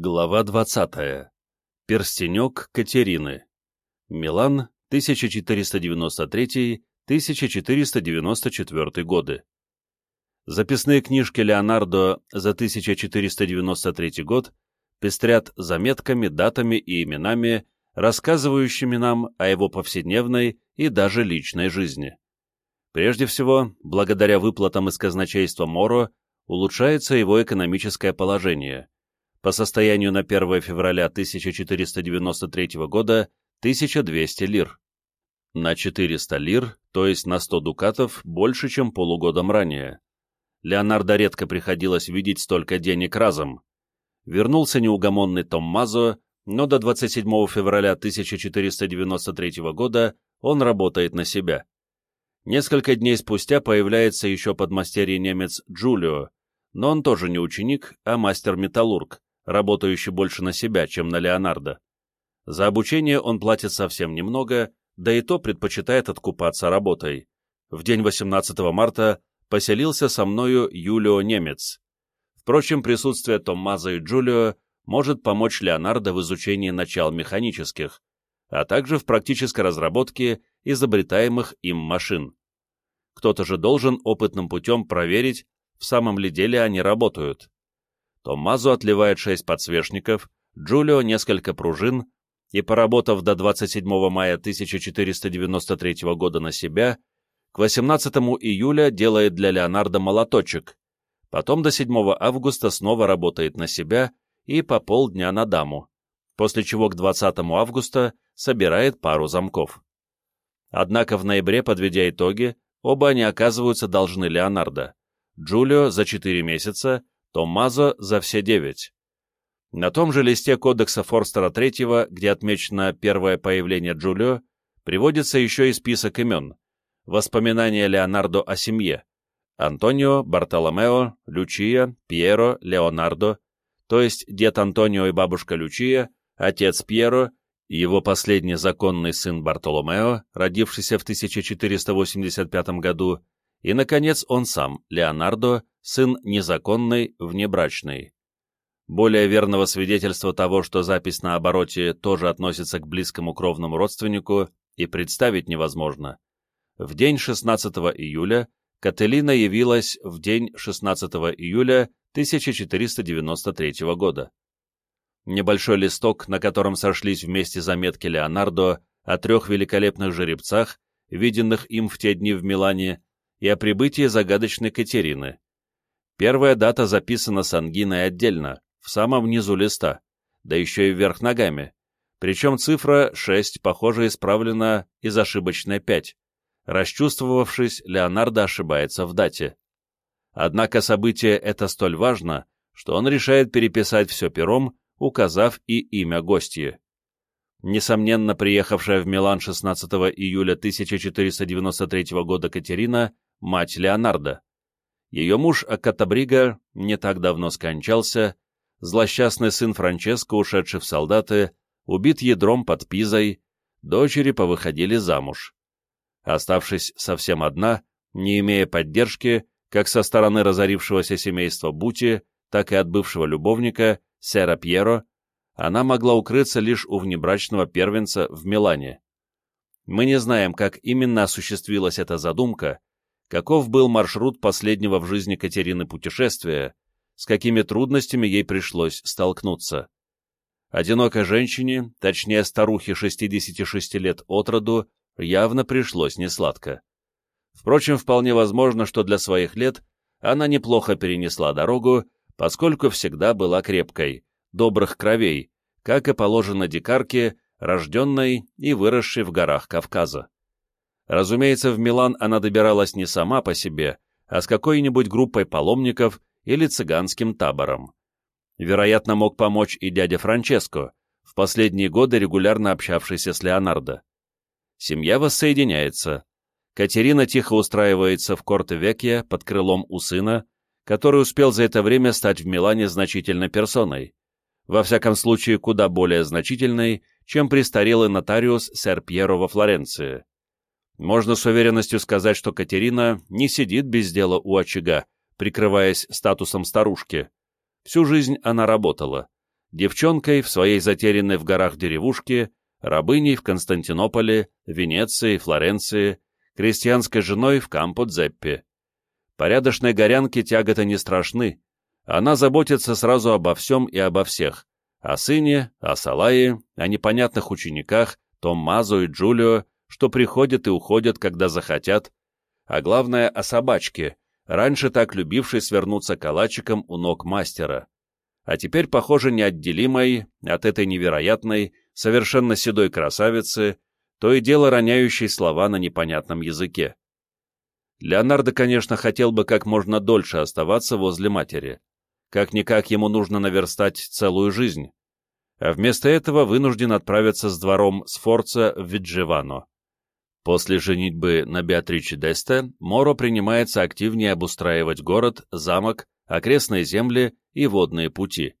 Глава 20. Перстенек Катерины. Милан, 1493-1494 годы. Записные книжки Леонардо за 1493 год пестрят заметками, датами и именами, рассказывающими нам о его повседневной и даже личной жизни. Прежде всего, благодаря выплатам из казначейства Моро, улучшается его экономическое положение. По состоянию на 1 февраля 1493 года 1200 лир. На 400 лир, то есть на 100 дукатов, больше, чем полугодом ранее. Леонардо редко приходилось видеть столько денег разом. Вернулся неугомонный Томмазо, но до 27 февраля 1493 года он работает на себя. Несколько дней спустя появляется еще подмастерье немец Джулио, но он тоже не ученик, а мастер-металлург, работающий больше на себя, чем на Леонардо. За обучение он платит совсем немного, да и то предпочитает откупаться работой. В день 18 марта поселился со мною Юлио Немец. Впрочем, присутствие Томмазо и Джулио может помочь Леонардо в изучении начал механических, а также в практической разработке изобретаемых им машин. Кто-то же должен опытным путем проверить, в самом ли деле они работают. Томмазо отливает шесть подсвечников, Джулио несколько пружин, и, поработав до 27 мая 1493 года на себя, к 18 июля делает для Леонардо молоточек, потом до 7 августа снова работает на себя и по полдня на даму, после чего к 20 августа собирает пару замков. Однако в ноябре, подведя итоги, оба они оказываются должны Леонардо. Джулио за 4 месяца, Томмазо за все 9. На том же листе кодекса Форстера III, где отмечено первое появление Джулио, приводится еще и список имен. Воспоминания Леонардо о семье. Антонио, Бартоломео, Лючия, Пьеро, Леонардо, то есть дед Антонио и бабушка Лючия, отец Пьеро, его последний законный сын Бартоломео, родившийся в 1485 году, и, наконец, он сам, Леонардо, сын незаконный, внебрачный. Более верного свидетельства того, что запись на обороте тоже относится к близкому кровному родственнику, и представить невозможно. В день 16 июля Кателина явилась в день 16 июля 1493 года. Небольшой листок, на котором сошлись вместе заметки Леонардо о трех великолепных жеребцах, виденных им в те дни в Милане, и о прибытии загадочной Катерины. Первая дата записана с ангиной отдельно, в самом низу листа, да еще и вверх ногами. Причем цифра 6, похоже, исправлена из ошибочной 5. Расчувствовавшись, Леонардо ошибается в дате. Однако событие это столь важно, что он решает переписать все пером, указав и имя гостья. Несомненно, приехавшая в Милан 16 июля 1493 года Катерина – мать Леонардо. Ее муж Акатабрига не так давно скончался, злосчастный сын Франческо, ушедший в солдаты, убит ядром под Пизой, дочери повыходили замуж. Оставшись совсем одна, не имея поддержки, как со стороны разорившегося семейства Бути, так и от бывшего любовника, сэра Пьеро, она могла укрыться лишь у внебрачного первенца в Милане. Мы не знаем, как именно осуществилась эта задумка, каков был маршрут последнего в жизни Катерины путешествия, с какими трудностями ей пришлось столкнуться. Одинокой женщине, точнее старухе 66 лет от роду, явно пришлось несладко. Впрочем, вполне возможно, что для своих лет она неплохо перенесла дорогу, поскольку всегда была крепкой, добрых кровей, как и положено дикарке, рожденной и выросшей в горах Кавказа. Разумеется, в Милан она добиралась не сама по себе, а с какой-нибудь группой паломников или цыганским табором. Вероятно, мог помочь и дядя Франческо, в последние годы регулярно общавшийся с Леонардо. Семья воссоединяется. Катерина тихо устраивается в Корте-Векье под крылом у сына, который успел за это время стать в Милане значительной персоной. Во всяком случае, куда более значительной, чем престарелый нотариус сэр Пьеро во Флоренции. Можно с уверенностью сказать, что Катерина не сидит без дела у очага, прикрываясь статусом старушки. Всю жизнь она работала. девчонкой в своей затерянной в горах деревушке, рабыней в Константинополе, Венеции, Флоренции, крестьянской женой в Кампо-Дзеппе. Порядочной горянке тяготы не страшны, она заботится сразу обо всем и обо всех, о сыне, о Салае, о непонятных учениках, Томмазо и Джулио, что приходят и уходят, когда захотят, а главное о собачке, раньше так любившей свернуться калачиком у ног мастера, а теперь, похоже, неотделимой от этой невероятной, совершенно седой красавицы, то и дело роняющей слова на непонятном языке. Леонардо, конечно, хотел бы как можно дольше оставаться возле матери. Как-никак ему нужно наверстать целую жизнь. А вместо этого вынужден отправиться с двором Сфорца в Виджевано. После женитьбы на Беатриче Десте Моро принимается активнее обустраивать город, замок, окрестные земли и водные пути.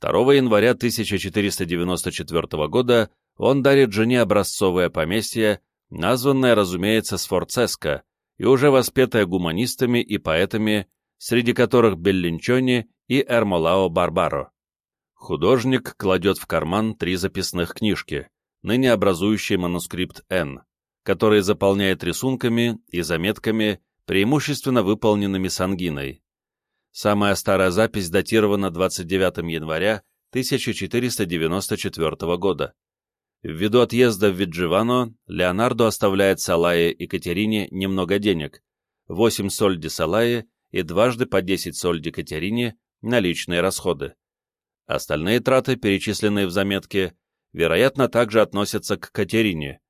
2 января 1494 года он дарит жене образцовое поместье, названное, разумеется, Сфорцеско, и уже воспетое гуманистами и поэтами, среди которых Беллинчони и Эрмолао Барбаро. Художник кладет в карман три записных книжки, ныне образующие манускрипт Н, который заполняет рисунками и заметками, преимущественно выполненными сангиной. Самая старая запись датирована 29 января 1494 года. Ввиду отъезда в Видживано, Леонардо оставляет Салае и Катерине немного денег, 8 сольди Салае и дважды по 10 сольди Катерине на личные расходы. Остальные траты, перечисленные в заметке, вероятно, также относятся к Катерине.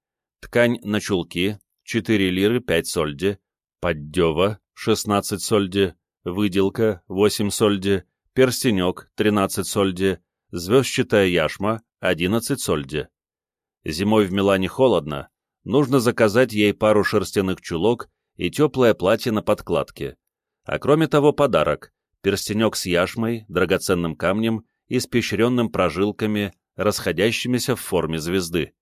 Ткань на чулки – 4 лиры 5 сольди, поддева – 16 сольди, выделка – 8 сольди, перстенек – 13 сольди, звездчатая яшма – 11 сольди. Зимой в Милане холодно, нужно заказать ей пару шерстяных чулок и теплое платье на подкладке. А кроме того подарок – перстенек с яшмой, драгоценным камнем и испещренным прожилками, расходящимися в форме звезды.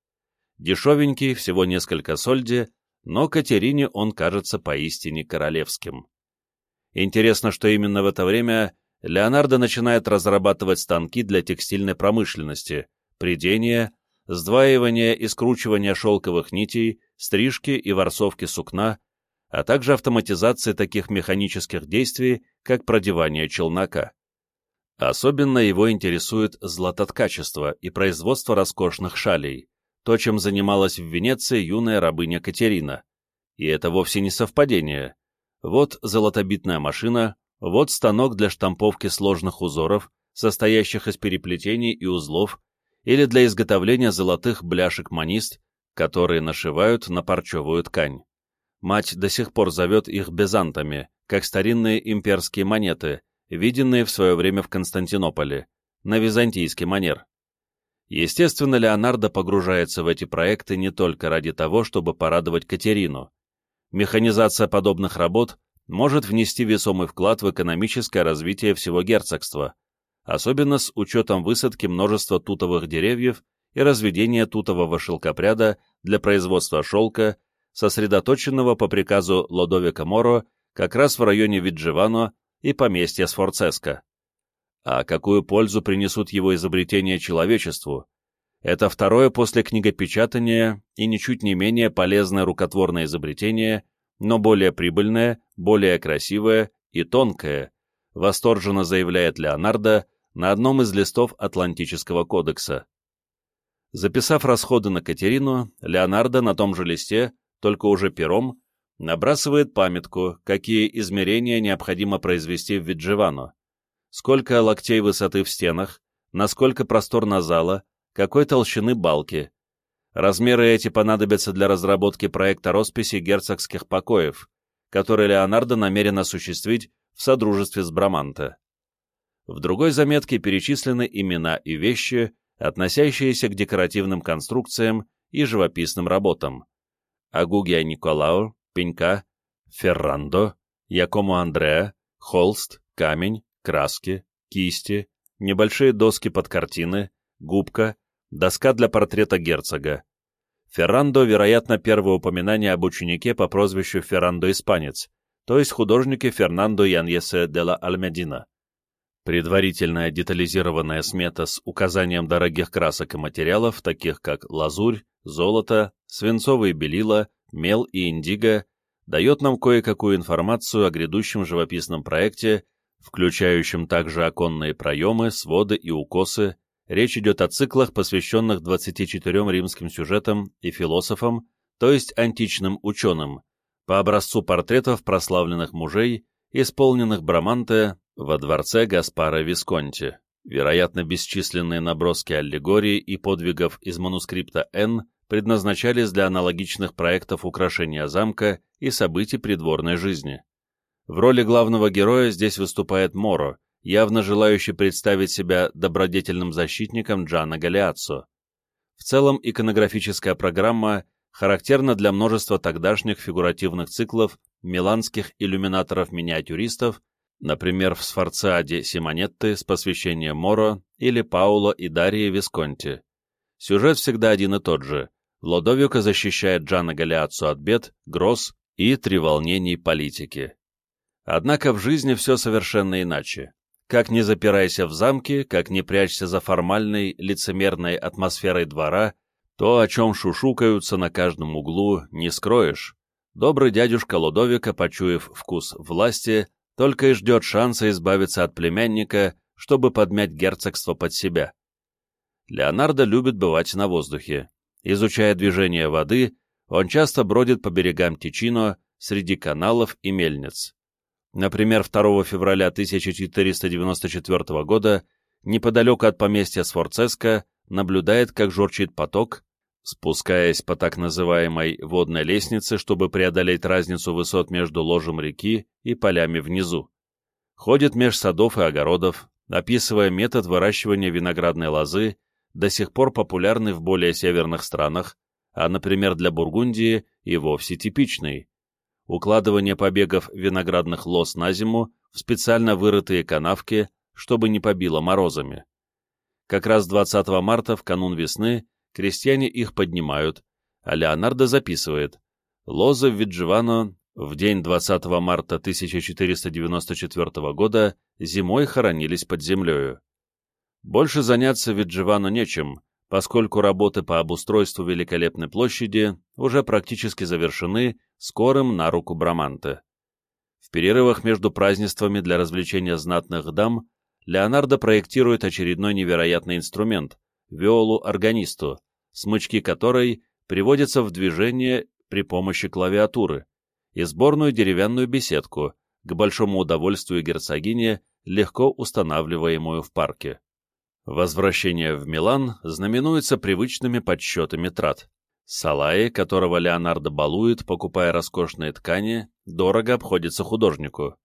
Дешевенький, всего несколько сольди, но Катерине он кажется поистине королевским. Интересно, что именно в это время Леонардо начинает разрабатывать станки для текстильной промышленности, придения, сдваивания и скручивания шелковых нитей, стрижки и ворсовки сукна, а также автоматизации таких механических действий, как продевание челнока. Особенно его интересует златоткачество и производство роскошных шалей, то, чем занималась в Венеции юная рабыня Катерина. И это вовсе не совпадение. Вот золотобитная машина, вот станок для штамповки сложных узоров, состоящих из переплетений и узлов, или для изготовления золотых бляшек-манист, которые нашивают на парчевую ткань. Мать до сих пор зовет их безантами, как старинные имперские монеты, виденные в свое время в Константинополе, на византийский манер. Естественно, Леонардо погружается в эти проекты не только ради того, чтобы порадовать Катерину. Механизация подобных работ может внести весомый вклад в экономическое развитие всего герцогства, особенно с учетом высадки множества тутовых деревьев и разведения тутового шелкопряда для производства шелка, сосредоточенного по приказу Лодовика Моро как раз в районе Видживано и поместья Сфорцеско. А какую пользу принесут его изобретения человечеству? Это второе после книгопечатания и ничуть не менее полезное рукотворное изобретение, но более прибыльное, более красивое и тонкое, восторженно заявляет Леонардо на одном из листов Атлантического кодекса. Записав расходы на Катерину, Леонардо на том же листе только уже пером, набрасывает памятку, какие измерения необходимо произвести в Видживано, сколько локтей высоты в стенах, насколько просторна зала, какой толщины балки. Размеры эти понадобятся для разработки проекта росписи герцогских покоев, который Леонардо намерен осуществить в содружестве с Браманте. В другой заметке перечислены имена и вещи, относящиеся к декоративным конструкциям и живописным работам. Агугия Николао, Пенька, Феррандо, Якому Андреа, холст, камень, краски, кисти, небольшие доски под картины, губка, доска для портрета герцога. Феррандо, вероятно, первое упоминание об ученике по прозвищу Феррандо Испанец, то есть художнике Фернандо Яньесе де ла Альмедина. Предварительная детализированная смета с указанием дорогих красок и материалов, таких как лазурь, золото, свинцовые белила, мел и индиго, дает нам кое-какую информацию о грядущем живописном проекте, включающем также оконные проемы, своды и укосы. Речь идет о циклах, посвященных 24 римским сюжетам и философам, то есть античным ученым, по образцу портретов прославленных мужей, исполненных Браманте во дворце Гаспара Висконти. Вероятно, бесчисленные наброски аллегорий и подвигов из манускрипта Н предназначались для аналогичных проектов украшения замка и событий придворной жизни. В роли главного героя здесь выступает Моро, явно желающий представить себя добродетельным защитником Джана Галиаццо. В целом иконографическая программа характерна для множества тогдашних фигуративных циклов миланских иллюминаторов-миниатюристов, например, в Сфорциаде Симонетты с посвящением Моро или Пауло и Дарьи Висконти. Сюжет всегда один и тот же. Лодовико защищает Джана Галиаццо от бед, гроз и треволнений политики. Однако в жизни все совершенно иначе. Как не запирайся в замке, как не прячься за формальной, лицемерной атмосферой двора, то, о чем шушукаются на каждом углу, не скроешь. Добрый дядюшка Лудовика, почуяв вкус власти, только и ждет шанса избавиться от племянника, чтобы подмять герцогство под себя. Леонардо любит бывать на воздухе. Изучая движение воды, он часто бродит по берегам Тичино, среди каналов и мельниц. Например, 2 февраля 1494 года, неподалеку от поместья Сфорцеско, наблюдает, как журчит поток, спускаясь по так называемой водной лестнице, чтобы преодолеть разницу высот между ложем реки и полями внизу. Ходит меж садов и огородов, описывая метод выращивания виноградной лозы, до сих пор популярный в более северных странах, а, например, для Бургундии и вовсе типичный. Укладывание побегов виноградных лоз на зиму в специально вырытые канавки, чтобы не побило морозами. Как раз 20 марта, в канун весны, крестьяне их поднимают, а Леонардо записывает «Лозы в Видживано в день 20 марта 1494 года зимой хоронились под землею. Больше заняться Видживано нечем, поскольку работы по обустройству великолепной площади уже практически завершены скорым на руку Браманте. В перерывах между празднествами для развлечения знатных дам Леонардо проектирует очередной невероятный инструмент — виолу-органисту, смычки которой приводятся в движение при помощи клавиатуры, и сборную деревянную беседку, к большому удовольствию герцогини, легко устанавливаемую в парке. Возвращение в Милан знаменуется привычными подсчетами трат. Салаи, которого Леонардо балует, покупая роскошные ткани, дорого обходится художнику.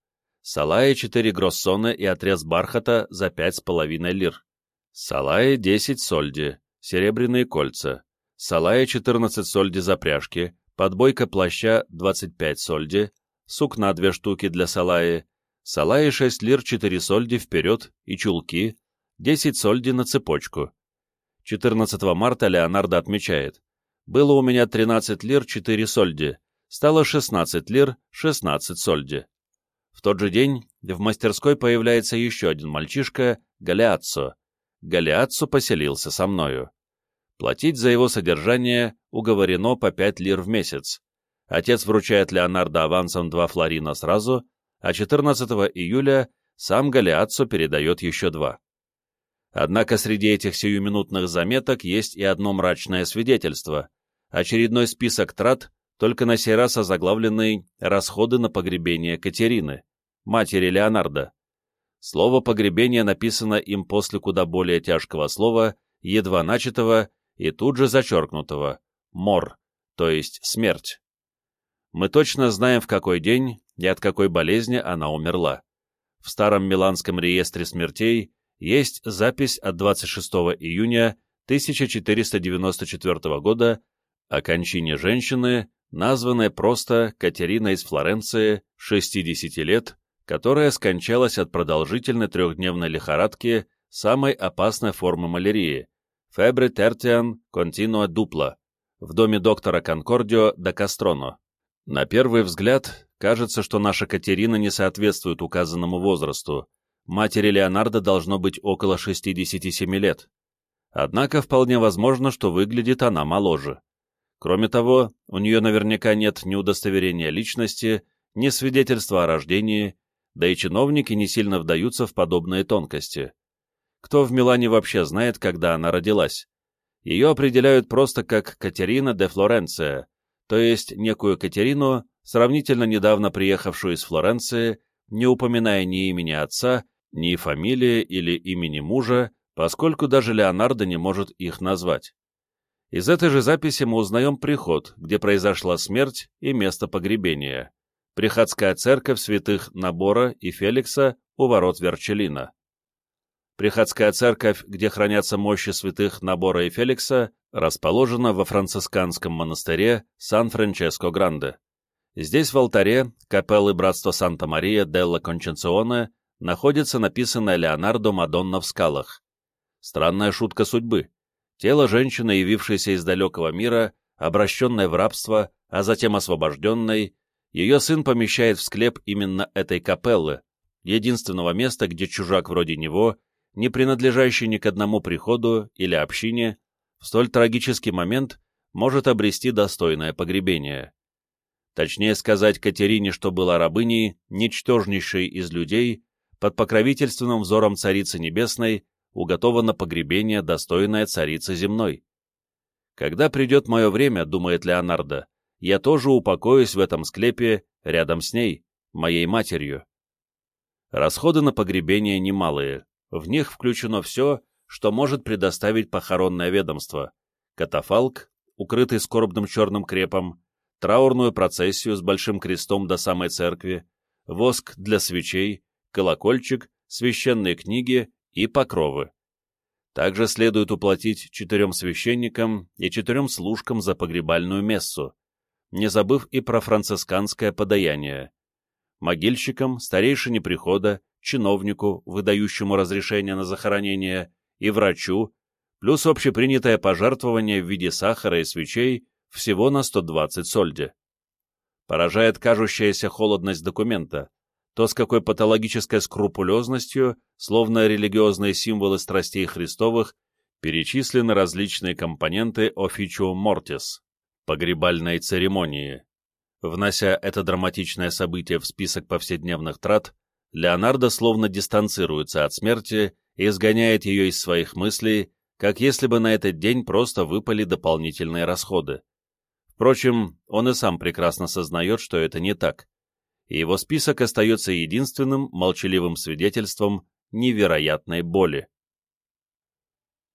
Салаи 4 гроссона и отрез бархата за 5,5 лир. Салаи 10 сольди, серебряные кольца, салая 14 сольди запряжки, подбойка плаща 25 сольди, сукна 2 штуки для салаи, салаи 6 лир 4 сольди вперед и чулки, 10 сольди на цепочку. 14 марта Леонардо отмечает, было у меня 13 лир 4 сольди, стало 16 лир 16 сольди. В тот же день в мастерской появляется еще один мальчишка, Галиаццо. Галиаццо поселился со мною. Платить за его содержание уговорено по 5 лир в месяц. Отец вручает Леонардо авансом 2 флорина сразу, а 14 июля сам Галиаццо передает еще два. Однако среди этих сиюминутных заметок есть и одно мрачное свидетельство. Очередной список трат, только на сей раз озаглавленный «Расходы на погребение Катерины», матери Леонардо. Слово «погребение» написано им после куда более тяжкого слова, едва начатого и тут же зачеркнутого «мор», то есть смерть. Мы точно знаем, в какой день и от какой болезни она умерла. В старом Миланском реестре смертей есть запись от 26 июня 1494 года о кончине женщины, названной просто Катерина из Флоренции, 60 лет, которая скончалась от продолжительной трехдневной лихорадки, самой опасной формы малярии, Фебре Тертиан Континуа Дупла, в доме доктора Конкордио да Кастроно. На первый взгляд, кажется, что наша Катерина не соответствует указанному возрасту. Матери Леонардо должно быть около 67 лет. Однако вполне возможно, что выглядит она моложе. Кроме того, у нее наверняка нет ни удостоверения личности, ни свидетельства о рождении, да и чиновники не сильно вдаются в подобные тонкости. Кто в Милане вообще знает, когда она родилась? Ее определяют просто как Катерина де Флоренция, то есть некую Катерину, сравнительно недавно приехавшую из Флоренции, не упоминая ни имени отца, ни фамилии или имени мужа, поскольку даже Леонардо не может их назвать. Из этой же записи мы узнаем приход, где произошла смерть и место погребения. Приходская церковь святых Набора и Феликса у ворот Верчелина. Приходская церковь, где хранятся мощи святых Набора и Феликса, расположена во францисканском монастыре Сан-Франческо-Гранде. Здесь в алтаре капеллы Братства Санта-Мария делла Конченционе находится написанная Леонардо Мадонна в скалах. Странная шутка судьбы. Тело женщины, явившейся из далекого мира, обращенной в рабство, а затем освобожденной, ее сын помещает в склеп именно этой капеллы, единственного места, где чужак вроде него, не принадлежащий ни к одному приходу или общине, в столь трагический момент может обрести достойное погребение. Точнее сказать Катерине, что была рабыней, ничтожнейшей из людей, под покровительственным взором Царицы Небесной, уготовано погребение, достойное царицы земной. Когда придет мое время, думает Леонардо, я тоже упокоюсь в этом склепе рядом с ней, моей матерью. Расходы на погребение немалые, в них включено все, что может предоставить похоронное ведомство, катафалк, укрытый скорбным черным крепом, траурную процессию с большим крестом до самой церкви, воск для свечей, колокольчик, священные книги и покровы. Также следует уплатить четырем священникам и четырем служкам за погребальную мессу, не забыв и про францисканское подаяние. Могильщикам, старейшине прихода, чиновнику, выдающему разрешение на захоронение, и врачу, плюс общепринятое пожертвование в виде сахара и свечей всего на 120 сольди. Поражает кажущаяся холодность документа, то, с какой патологической скрупулезностью, словно религиозные символы страстей Христовых, перечислены различные компоненты officium mortis – погребальной церемонии. Внося это драматичное событие в список повседневных трат, Леонардо словно дистанцируется от смерти и изгоняет ее из своих мыслей, как если бы на этот день просто выпали дополнительные расходы. Впрочем, он и сам прекрасно сознает, что это не так и его список остается единственным молчаливым свидетельством невероятной боли.